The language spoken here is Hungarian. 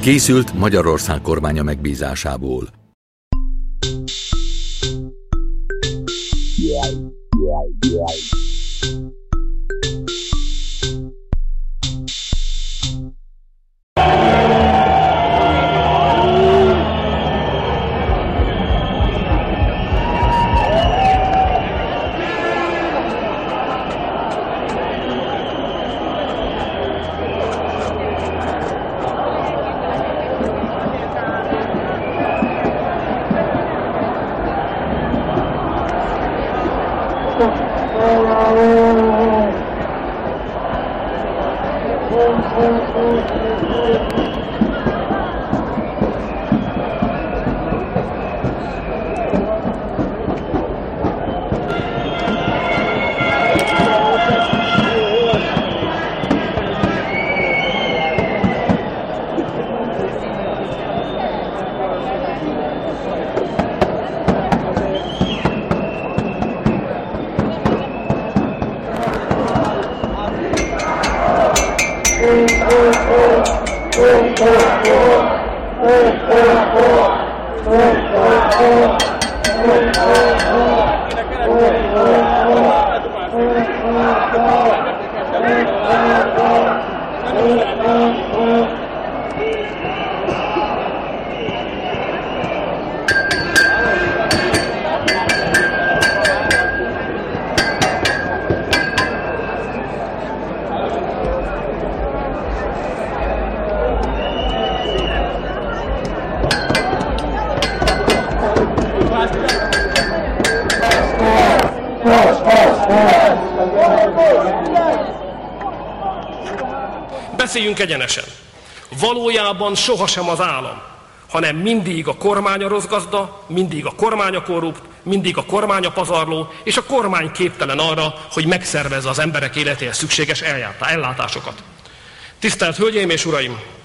Készült Magyarország kormánya megbízásából. Thank you. Oh, Beszéljünk egyenesen. Valójában sohasem az állam, hanem mindig a kormány a rossz gazda, mindig a kormány a korrupt, mindig a kormány a pazarló, és a kormány képtelen arra, hogy megszervezze az emberek életéhez szükséges ellátásokat. Tisztelt Hölgyeim és Uraim!